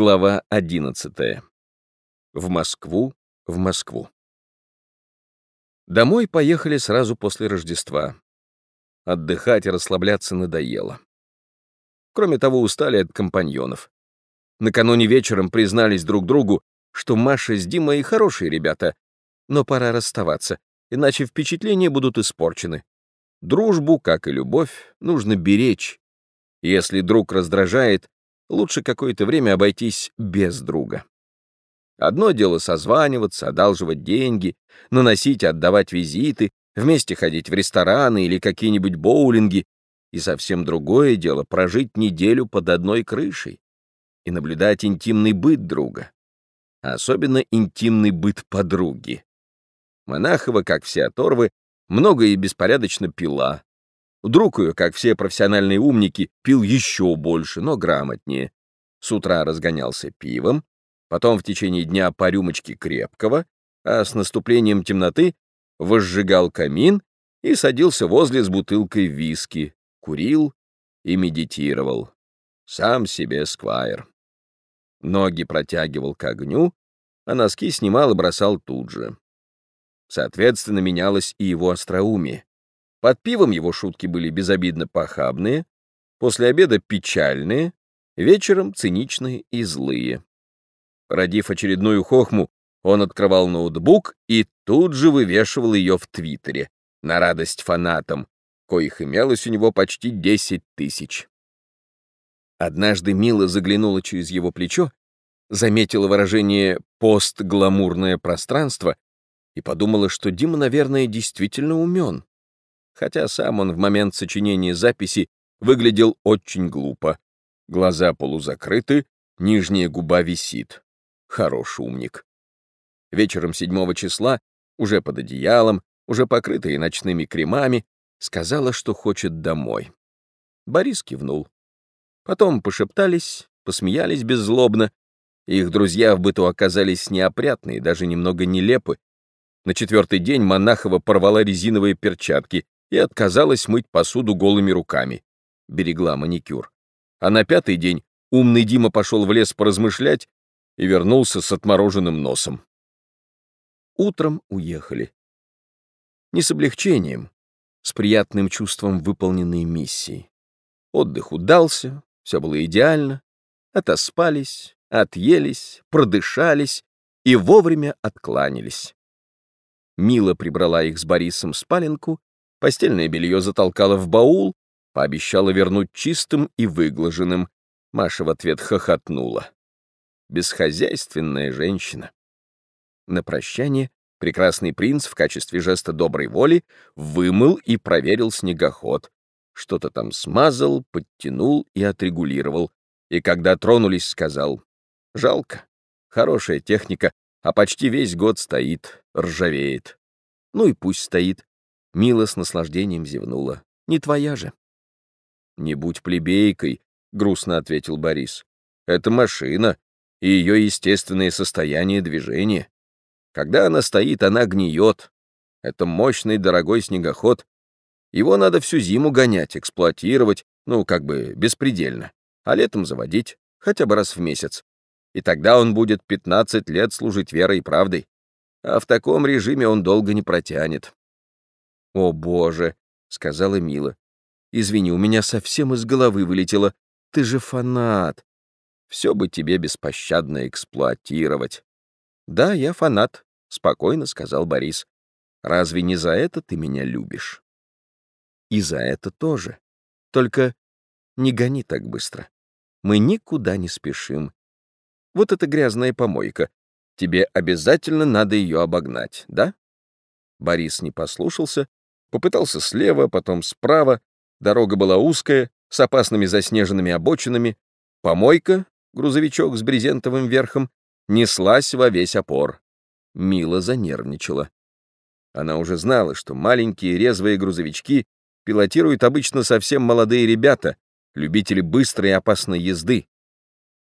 Глава 11. В Москву, в Москву. Домой поехали сразу после Рождества. Отдыхать и расслабляться надоело. Кроме того, устали от компаньонов. Накануне вечером признались друг другу, что Маша с Димой хорошие ребята, но пора расставаться, иначе впечатления будут испорчены. Дружбу, как и любовь, нужно беречь. Если друг раздражает, лучше какое-то время обойтись без друга. Одно дело созваниваться, одалживать деньги, наносить и отдавать визиты, вместе ходить в рестораны или какие-нибудь боулинги, и совсем другое дело прожить неделю под одной крышей и наблюдать интимный быт друга, а особенно интимный быт подруги. Монахова, как все оторвы, много и беспорядочно пила, Друг ее, как все профессиональные умники, пил еще больше, но грамотнее. С утра разгонялся пивом, потом в течение дня по рюмочке крепкого, а с наступлением темноты возжигал камин и садился возле с бутылкой виски, курил и медитировал. Сам себе сквайр. Ноги протягивал к огню, а носки снимал и бросал тут же. Соответственно, менялось и его остроумие. Под пивом его шутки были безобидно похабные, после обеда печальные, вечером циничные и злые. Родив очередную хохму, он открывал ноутбук и тут же вывешивал ее в Твиттере, на радость фанатам, коих имелось у него почти 10 тысяч. Однажды Мила заглянула через его плечо, заметила выражение «постгламурное пространство» и подумала, что Дима, наверное, действительно умен хотя сам он в момент сочинения записи выглядел очень глупо. Глаза полузакрыты, нижняя губа висит. Хороший умник. Вечером 7 числа, уже под одеялом, уже покрытые ночными кремами, сказала, что хочет домой. Борис кивнул. Потом пошептались, посмеялись беззлобно. Их друзья в быту оказались неопрятные, даже немного нелепы. На четвертый день Монахова порвала резиновые перчатки и отказалась мыть посуду голыми руками. Берегла маникюр. А на пятый день умный Дима пошел в лес поразмышлять и вернулся с отмороженным носом. Утром уехали. Не с облегчением, с приятным чувством выполненной миссии. Отдых удался, все было идеально, отоспались, отъелись, продышались и вовремя откланялись. Мила прибрала их с Борисом спаленку Постельное белье затолкала в баул, пообещала вернуть чистым и выглаженным. Маша в ответ хохотнула. Бесхозяйственная женщина. На прощание прекрасный принц в качестве жеста доброй воли вымыл и проверил снегоход. Что-то там смазал, подтянул и отрегулировал. И когда тронулись, сказал, «Жалко, хорошая техника, а почти весь год стоит, ржавеет. Ну и пусть стоит. Мила с наслаждением зевнула. «Не твоя же». «Не будь плебейкой», — грустно ответил Борис. «Это машина и ее естественное состояние движения. Когда она стоит, она гниет. Это мощный дорогой снегоход. Его надо всю зиму гонять, эксплуатировать, ну, как бы беспредельно, а летом заводить, хотя бы раз в месяц. И тогда он будет 15 лет служить верой и правдой. А в таком режиме он долго не протянет. «О, боже!» — сказала Мила. «Извини, у меня совсем из головы вылетело. Ты же фанат. Все бы тебе беспощадно эксплуатировать». «Да, я фанат», — спокойно сказал Борис. «Разве не за это ты меня любишь?» «И за это тоже. Только не гони так быстро. Мы никуда не спешим. Вот эта грязная помойка. Тебе обязательно надо ее обогнать, да?» Борис не послушался Попытался слева, потом справа. Дорога была узкая, с опасными заснеженными обочинами. Помойка, грузовичок с брезентовым верхом, неслась во весь опор. Мила занервничала. Она уже знала, что маленькие резвые грузовички пилотируют обычно совсем молодые ребята, любители быстрой и опасной езды.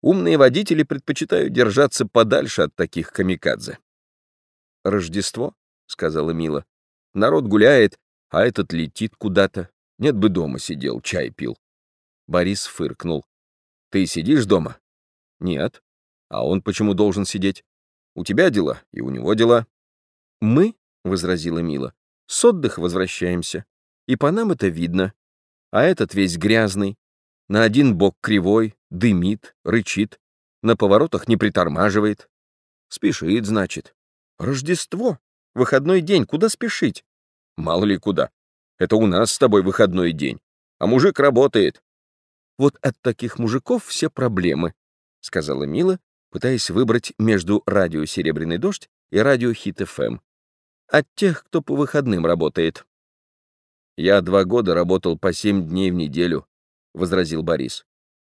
Умные водители предпочитают держаться подальше от таких камикадзе. «Рождество», — сказала Мила. «Народ гуляет, а этот летит куда-то. Нет бы дома сидел, чай пил. Борис фыркнул. Ты сидишь дома? Нет. А он почему должен сидеть? У тебя дела, и у него дела. Мы, — возразила Мила, — с отдыха возвращаемся. И по нам это видно. А этот весь грязный. На один бок кривой, дымит, рычит. На поворотах не притормаживает. Спешит, значит. Рождество. Выходной день. Куда спешить? Мало ли куда. Это у нас с тобой выходной день. А мужик работает. Вот от таких мужиков все проблемы, — сказала Мила, пытаясь выбрать между радио «Серебряный дождь» и радио «Хит ФМ». От тех, кто по выходным работает. «Я два года работал по семь дней в неделю», — возразил Борис.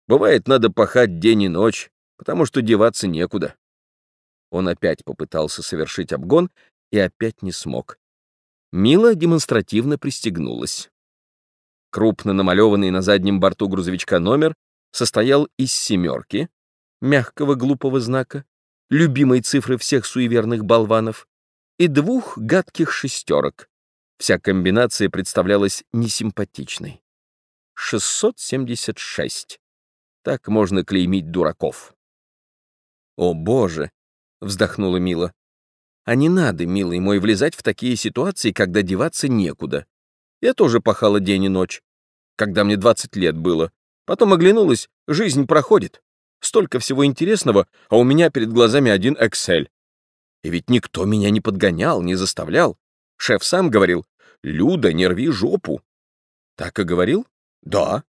«Бывает, надо пахать день и ночь, потому что деваться некуда». Он опять попытался совершить обгон и опять не смог. Мила демонстративно пристегнулась. Крупно намалеванный на заднем борту грузовичка номер состоял из семерки, мягкого глупого знака, любимой цифры всех суеверных болванов, и двух гадких шестерок. Вся комбинация представлялась несимпатичной. 676. Так можно клеймить дураков. «О, Боже!» — вздохнула Мила. «А не надо, милый мой, влезать в такие ситуации, когда деваться некуда. Я тоже пахала день и ночь, когда мне 20 лет было. Потом оглянулась, жизнь проходит. Столько всего интересного, а у меня перед глазами один Excel. И ведь никто меня не подгонял, не заставлял. Шеф сам говорил, «Люда, не рви жопу». Так и говорил? Да.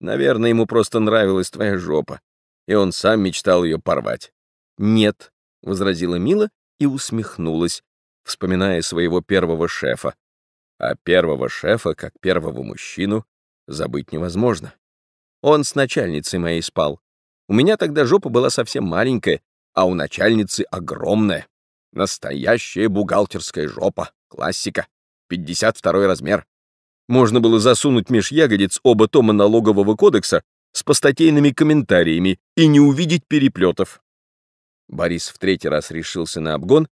Наверное, ему просто нравилась твоя жопа, и он сам мечтал ее порвать. Нет, — возразила Мила и усмехнулась, вспоминая своего первого шефа. А первого шефа, как первого мужчину, забыть невозможно. Он с начальницей моей спал. У меня тогда жопа была совсем маленькая, а у начальницы огромная. Настоящая бухгалтерская жопа, классика, 52 размер. Можно было засунуть меж ягодиц оба тома налогового кодекса с постатейными комментариями и не увидеть переплетов. Борис в третий раз решился на обгон,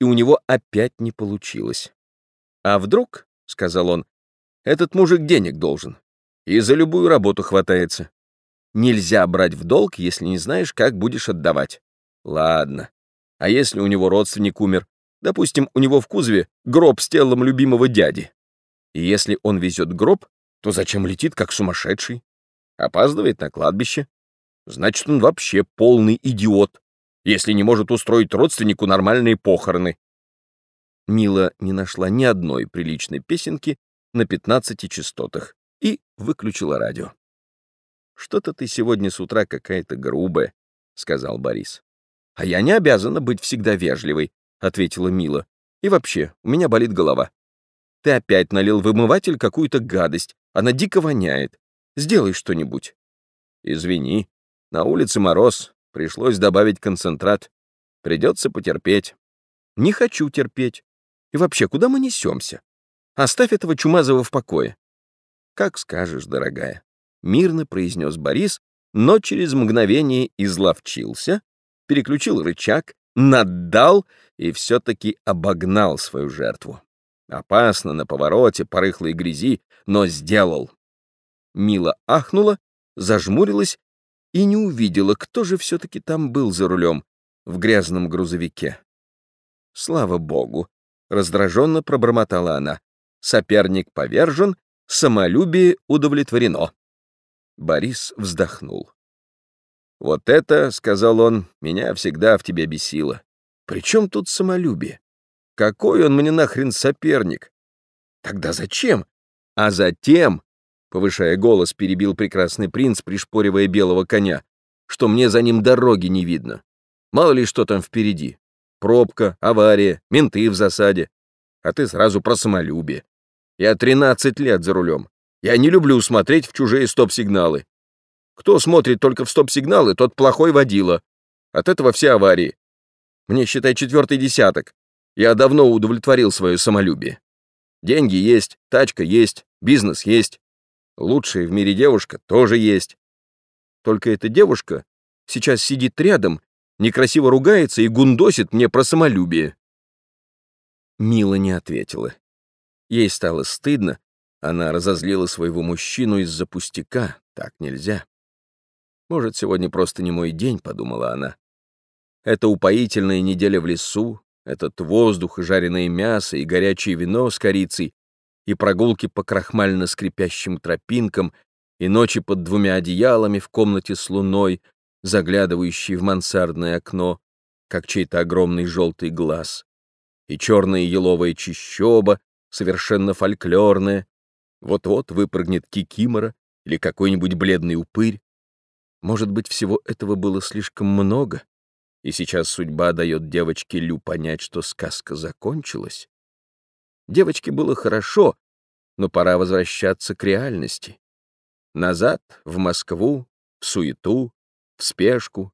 и у него опять не получилось. «А вдруг, — сказал он, — этот мужик денег должен, и за любую работу хватается. Нельзя брать в долг, если не знаешь, как будешь отдавать. Ладно, а если у него родственник умер? Допустим, у него в кузове гроб с телом любимого дяди. И если он везет гроб, то зачем летит, как сумасшедший? Опаздывает на кладбище. Значит, он вообще полный идиот, если не может устроить родственнику нормальные похороны. Мила не нашла ни одной приличной песенки на 15 частотах и выключила радио. «Что-то ты сегодня с утра какая-то грубая», — сказал Борис. «А я не обязана быть всегда вежливой», — ответила Мила. «И вообще, у меня болит голова. Ты опять налил в вымыватель какую-то гадость. Она дико воняет. Сделай что-нибудь». «Извини. На улице мороз. Пришлось добавить концентрат. Придется потерпеть». «Не хочу терпеть. И вообще, куда мы несемся? Оставь этого Чумазова в покое». «Как скажешь, дорогая», — мирно произнес Борис, но через мгновение изловчился переключил рычаг, наддал и все-таки обогнал свою жертву. Опасно на повороте, по грязи, но сделал. Мила ахнула, зажмурилась и не увидела, кто же все-таки там был за рулем в грязном грузовике. Слава богу, раздраженно пробормотала она. Соперник повержен, самолюбие удовлетворено. Борис вздохнул. «Вот это, — сказал он, — меня всегда в тебе бесило. Причем тут самолюбие? Какой он мне нахрен соперник? Тогда зачем? А затем, — повышая голос, перебил прекрасный принц, пришпоривая белого коня, что мне за ним дороги не видно. Мало ли что там впереди. Пробка, авария, менты в засаде. А ты сразу про самолюбие. Я 13 лет за рулем. Я не люблю смотреть в чужие стоп-сигналы. Кто смотрит только в стоп-сигналы, тот плохой водила. От этого все аварии. Мне, считай, четвертый десяток. Я давно удовлетворил свое самолюбие. Деньги есть, тачка есть, бизнес есть. Лучшая в мире девушка тоже есть. Только эта девушка сейчас сидит рядом, некрасиво ругается и гундосит мне про самолюбие. Мила не ответила. Ей стало стыдно, она разозлила своего мужчину из-за пустяка, так нельзя. Может, сегодня просто не мой день, подумала она. Эта упоительная неделя в лесу, этот воздух и жареное мясо, и горячее вино с корицей, и прогулки по крахмально скрипящим тропинкам, и ночи под двумя одеялами в комнате с луной, заглядывающей в мансардное окно, как чей-то огромный желтый глаз, и черная еловая чищоба, совершенно фольклорная, вот-вот выпрыгнет кикимора или какой-нибудь бледный упырь. Может быть, всего этого было слишком много, и сейчас судьба дает девочке Лю понять, что сказка закончилась? Девочке было хорошо, но пора возвращаться к реальности. Назад, в Москву, в суету, в спешку,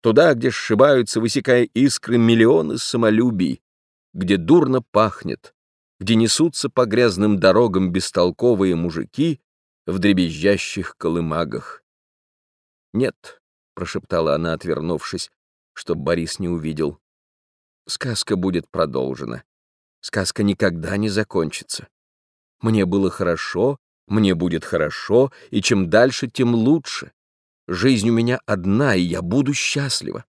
туда, где сшибаются, высекая искры, миллионы самолюбий, где дурно пахнет, где несутся по грязным дорогам бестолковые мужики в дребезжащих колымагах. «Нет», — прошептала она, отвернувшись, чтоб Борис не увидел. «Сказка будет продолжена. Сказка никогда не закончится. Мне было хорошо, мне будет хорошо, и чем дальше, тем лучше. Жизнь у меня одна, и я буду счастлива».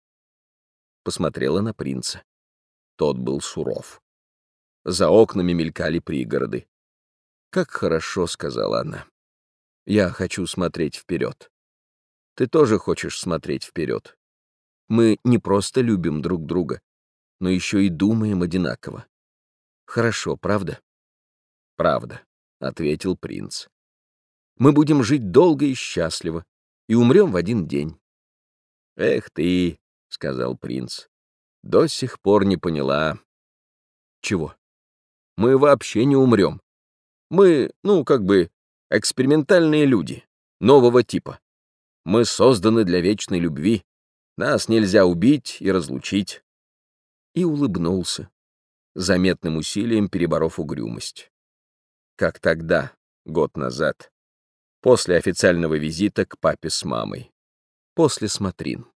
Посмотрела на принца. Тот был суров. За окнами мелькали пригороды. «Как хорошо», — сказала она. «Я хочу смотреть вперед. Ты тоже хочешь смотреть вперед. Мы не просто любим друг друга, но еще и думаем одинаково. Хорошо, правда?» «Правда», — ответил принц. «Мы будем жить долго и счастливо, и умрем в один день». «Эх ты», — сказал принц, — «до сих пор не поняла». «Чего?» мы вообще не умрем. Мы, ну, как бы, экспериментальные люди, нового типа. Мы созданы для вечной любви. Нас нельзя убить и разлучить. И улыбнулся, заметным усилием переборов угрюмость. Как тогда, год назад, после официального визита к папе с мамой, после смотрин.